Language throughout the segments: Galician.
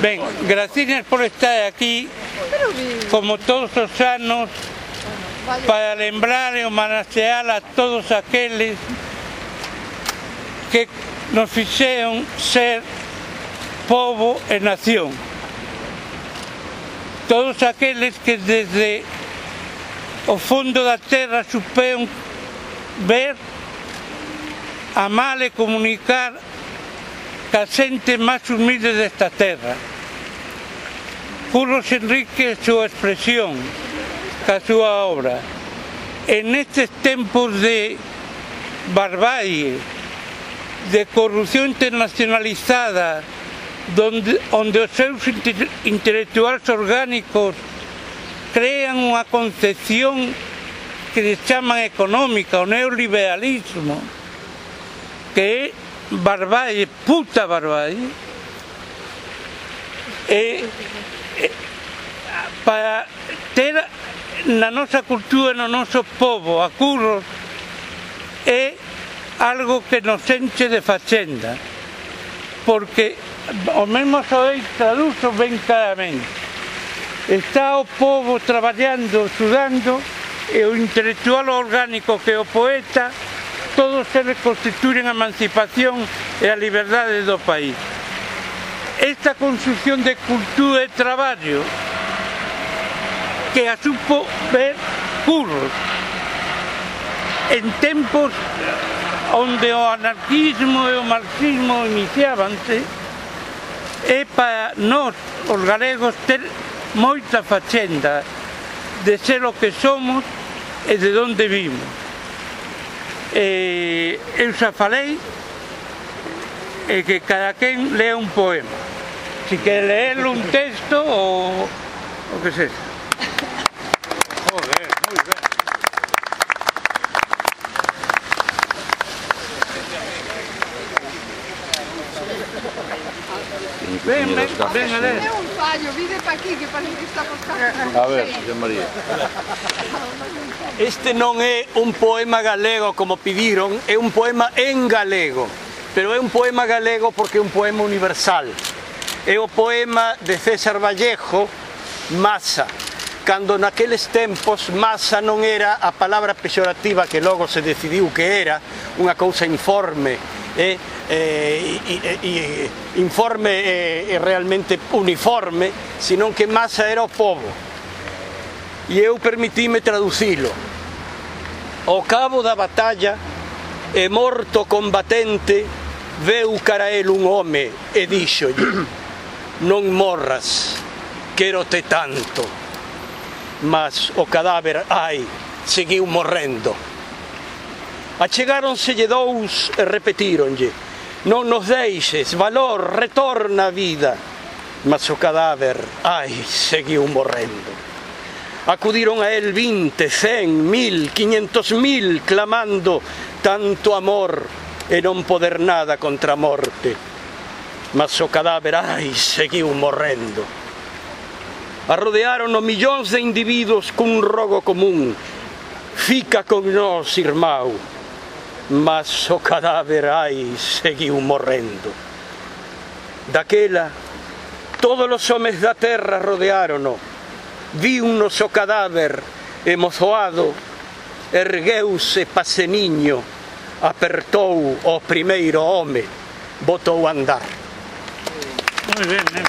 Ben, graciñas por estar aquí como todos os anos para lembrar e homenaxear a todos aqueles que nos fixeron ser povo e nación. Todos aqueles que desde o fondo da terra superon ver, amar e comunicar ca xente máis humilde desta terra. Curros Enrique súa expresión, ca súa obra. En estes tempos de barbarie, de corrupción internacionalizada, donde, onde os seus intelectuais orgánicos crean unha concepción que se chaman económica, o neoliberalismo, que é barbarie, puta barbarie, e, e para ter na nosa cultura, no noso povo, a curros, é algo que nos enche de facenda, porque o mesmo soei traduzo ben claramente. Está o povo traballando, sudando, e o intelectual orgánico que é o poeta todos eles constituyen a emancipación e a liberdade do país. Esta construcción de cultura e traballo que a supo ver curros en tempos onde o anarquismo e o marxismo iniciábanse eh, é para nós, os galegos, ter moita facenda de ser o que somos e de onde vimos eh, eu xa falei eh, que cada quen lea un poema. Si que leer un texto ou o que sexa joder, moi ben Ven, ven, ven a ler fallo, vide pa aquí, que parece que está costando. Eh, eh. A ver, José María. Este non é un poema galego como pidiron, é un poema en galego, pero é un poema galego porque é un poema universal. É o poema de César Vallejo, Masa, cando naqueles tempos masa non era a palabra pejorativa que logo se decidiu que era, unha cousa informe, eh, eh, informe eh, realmente uniforme, senón que masa era o povo. E eu permitime traducilo. Ao cabo da batalla, e morto combatente, veu cara el un home e díxolle non morras, quero te tanto. Mas o cadáver, ai, seguiu morrendo achegáronselle dous e repetíronlle Non nos deixes, valor, retorna a vida. Mas o cadáver, ai, seguiu morrendo. Acudiron a él vinte, cen, mil, quinhentos mil Clamando tanto amor e non poder nada contra a morte. Mas o cadáver, ai, seguiu morrendo. Arrodearon o millóns de individuos cun rogo común. Fica con nós, irmão, mas o cadáver ai seguiu morrendo. Daquela, todos os homes da terra rodeárono, un o cadáver emozoado, ergueuse paseniño, apertou o primeiro home, botou a andar. Moi ben, ¿eh?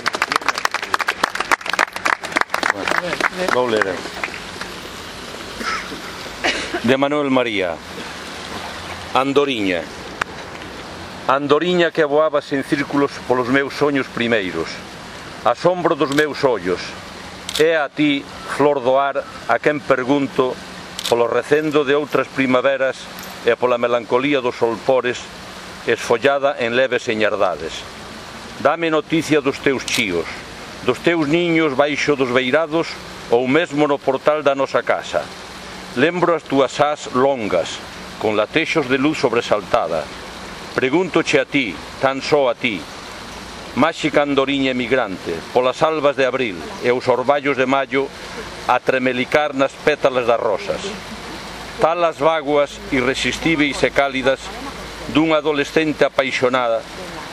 Vou ler. de Manuel María. Andoriña. Andoriña que voabas en círculos polos meus soños primeiros. Asombro dos meus ollos. É a ti, flor do ar, a quen pergunto polo recendo de outras primaveras e pola melancolía dos solpores esfollada en leves señardades. Dame noticia dos teus chíos, dos teus niños baixo dos beirados ou mesmo no portal da nosa casa. Lembro as túas ás longas, con latexos de luz sobresaltada. Pregúntoche a ti, tan só a ti, máxica andoriña emigrante, polas albas de abril e os orballos de maio a tremelicar nas pétalas das rosas. Talas vaguas irresistíveis e cálidas dunha adolescente apaixonada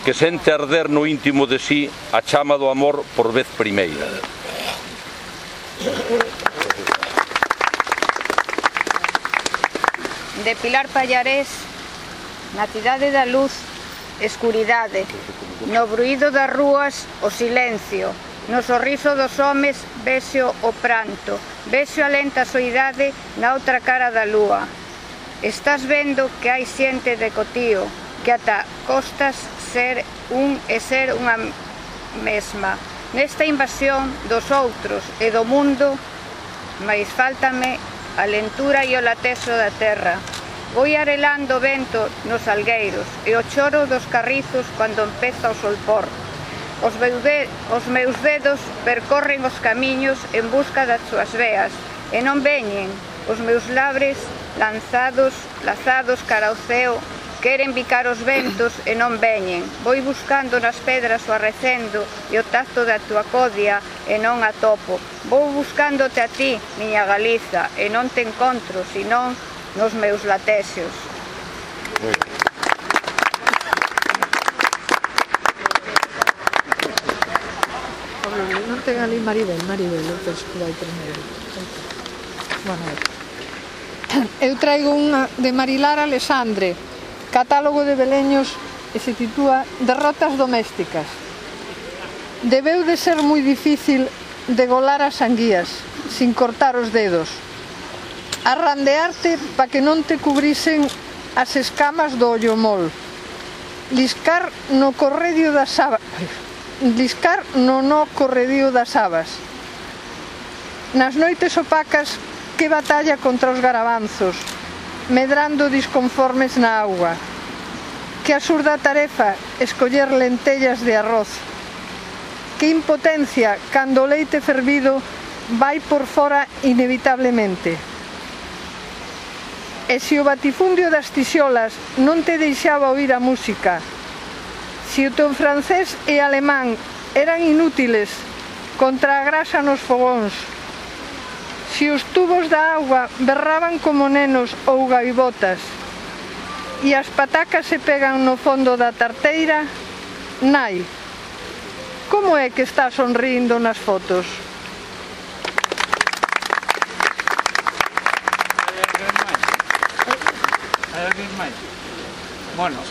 que sente arder no íntimo de sí a chama do amor por vez primeira. de Pilar Pallarés na cidade da luz escuridade no bruído das rúas o silencio no sorriso dos homes vexo o pranto vexo a lenta soidade na outra cara da lúa. Estás vendo que hai xente de cotío que ata costas ser un e ser unha mesma. Nesta invasión dos outros e do mundo mais fáltame a lentura e o lateso da terra. Voi arelando o vento nos algueiros e o choro dos carrizos cando empeza o solpor. Os, beude, os meus dedos percorren os camiños en busca das súas veas e non veñen os meus labres lanzados, lazados cara ao ceo Queren bicar os ventos e non veñen. Voi buscando nas pedras o arrecendo e o tacto da tua codia e non atopo. Vou buscándote a ti, miña Galiza, e non te encontro, senón nos meus latexios. Non ten ali Maribel, Maribel, eu penso que vai primeiro. Bueno, eu traigo unha de Marilar Alexandre, Catálogo de Beleños e se titúa Derrotas domésticas. Debeu de ser moi difícil degolar as anguías, sin cortar os dedos. Arrandearte pa que non te cubrisen as escamas do ollo mol. Liscar no corredio das abas. Liscar no no corredio das abas. Nas noites opacas, que batalla contra os garabanzos, medrando disconformes na auga. Que absurda tarefa escoller lentellas de arroz. Que impotencia cando o leite fervido vai por fora inevitablemente. E se o batifundio das tixolas non te deixaba oír a música, se o teu francés e alemán eran inútiles contra a grasa nos fogóns, Si os tubos da agua berraban como nenos ou gaivotas e as patacas se pegan no fondo da tarteira, nai, como é que está sonrindo nas fotos? Hai alguén máis? Bueno,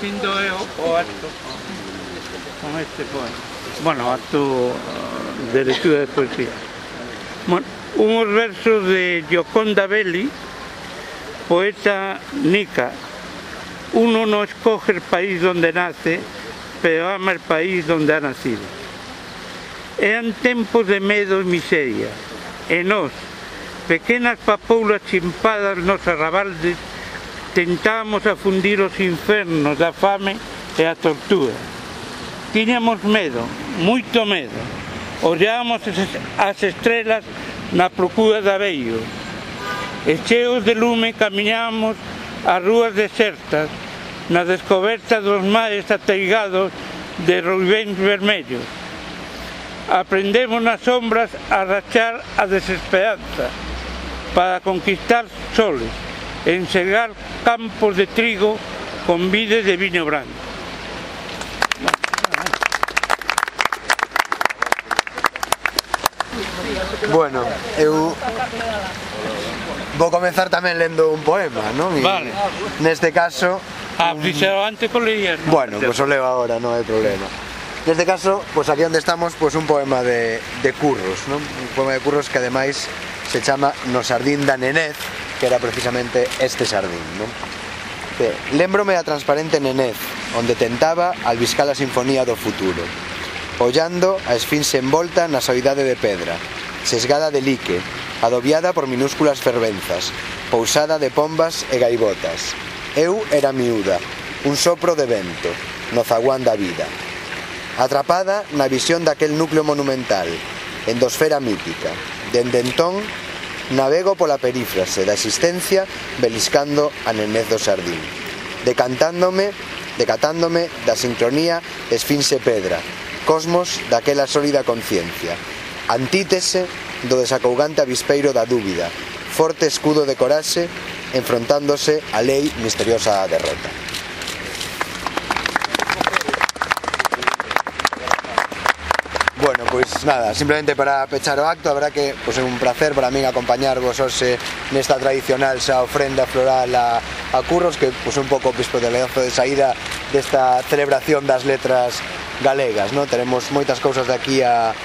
findo eu o acto con este poema. Bueno, acto eh, de lectura de poesía. Bueno, unos versos de Gioconda Belli, poeta nica. Uno no escoge el país donde nace, pero ama el país donde ha nacido. Eran tempos de medo e miseria. E nós, pequenas papoulas chimpadas nos arrabaldes, tentábamos afundir os infernos da fame e a tortura. Tiñamos medo, moito medo. Ollábamos as estrelas na procura de abeio. E cheos de lume camiñamos as rúas desertas, na descoberta dos mares ateigados de roibéns vermellos. Aprendemos nas sombras a rachar a desesperanza para conquistar soles, enxergar campos de trigo con vides de viño branco. Bueno, eu vou comezar tamén lendo un poema, non? E vale. Neste caso... Ah, un... dixero antes que leías. non? Bueno, pois pues o leo agora, non hai problema. Neste caso, pois pues aquí onde estamos, pois pues un poema de, de Curros, non? Un poema de Curros que ademais se chama No sardín da nenez, que era precisamente este sardín, non? Que, lembrome a transparente nenez, onde tentaba albiscar a sinfonía do futuro, ollando a esfinxe envolta na soidade de pedra, sesgada de lique, adobiada por minúsculas fervenzas, pousada de pombas e gaivotas. Eu era miúda, un sopro de vento, no zaguán da vida. Atrapada na visión daquel núcleo monumental, endosfera mítica, dende entón navego pola perífrase da existencia beliscando a nenez do sardín, decantándome, decatándome da sincronía esfinxe pedra, cosmos daquela sólida conciencia, Antítese do desacougante avispeiro da dúbida, forte escudo de coraxe enfrontándose á lei misteriosa derrota. Bueno, pois nada, simplemente para pechar o acto, a verdad que pois é un placer para min acompañarvos hoxe nesta tradicional xa ofrenda floral a, a Curros, que pois un pouco pois, pispo de leanzo de saída desta celebración das letras galegas, non? Teremos moitas cousas de aquí a,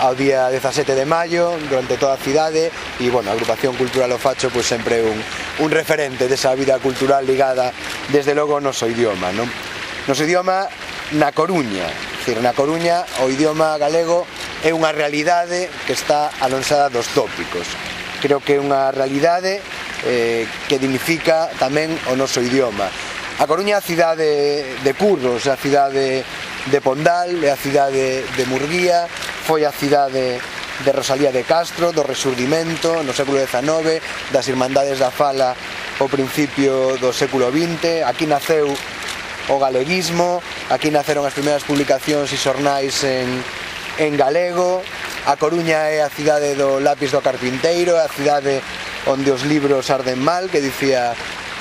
ao día 17 de maio durante toda a cidade e bueno, a agrupación cultural O Facho pois, sempre un, un referente desa vida cultural ligada desde logo ao noso idioma non? noso idioma na Coruña decir, na Coruña o idioma galego é unha realidade que está alonsada dos tópicos creo que é unha realidade eh, que dignifica tamén o noso idioma A Coruña é a cidade de Curros, é a cidade de Pondal, é a cidade de Murguía, foi a cidade de Rosalía de Castro, do Resurdimento no século XIX, das Irmandades da Fala ao principio do século XX. Aquí naceu o galeguismo, aquí naceron as primeiras publicacións e xornais en, en galego. A Coruña é a cidade do lápis do carpinteiro, a cidade onde os libros arden mal, que dicía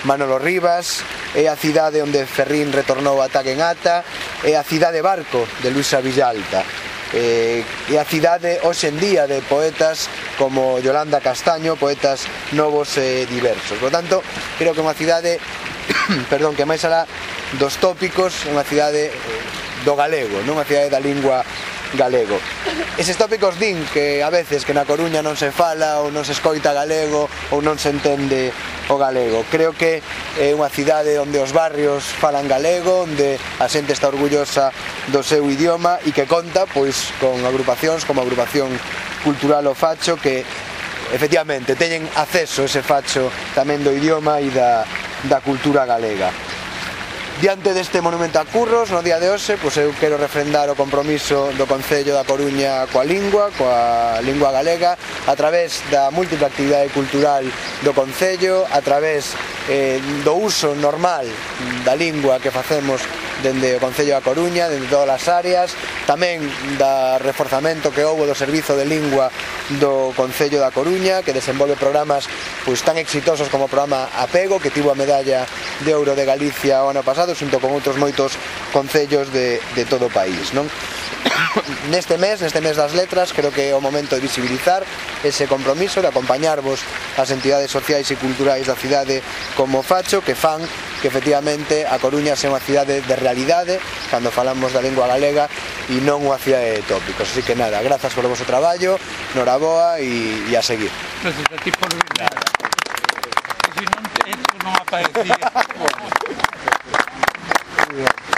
Manolo Rivas, é a cidade onde Ferrín retornou a Taguenata, é a cidade barco de Luisa Villalta eh, e a cidade hoxe en día de poetas como Yolanda Castaño, poetas novos e diversos. Por tanto, creo que é unha cidade, perdón, que máis alá dos tópicos, unha cidade eh, do galego, non unha cidade da lingua galego. Eses tópicos din que a veces que na Coruña non se fala ou non se escoita galego ou non se entende o galego. Creo que é unha cidade onde os barrios falan galego, onde a xente está orgullosa do seu idioma e que conta pois con agrupacións como a agrupación cultural O Facho que efectivamente teñen acceso ese facho tamén do idioma e da, da cultura galega. Diante deste monumento a Curros, no día de hoxe, pois eu quero refrendar o compromiso do Concello da Coruña coa lingua, coa lingua galega, a través da múltiple actividade cultural do Concello, a través eh, do uso normal da lingua que facemos dende o Concello da Coruña, dende todas as áreas, tamén da reforzamento que houve do Servizo de Lingua do Concello da Coruña, que desenvolve programas pois, tan exitosos como o programa Apego, que tivo a medalla de ouro de Galicia o ano pasado, xunto con outros moitos concellos de, de todo o país. Non? neste mes, neste mes das letras, creo que é o momento de visibilizar ese compromiso de acompañarvos as entidades sociais e culturais da cidade como Facho que fan que efectivamente a Coruña é unha cidade de realidade cando falamos da lingua galega e non unha cidade de tópicos. Así que nada, grazas polo vosso traballo, noraboa e, e a seguir. Gracias a ti por venir. Si non, esto non aparecía.